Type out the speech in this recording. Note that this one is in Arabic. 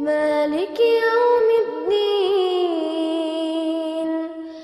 مالك يوم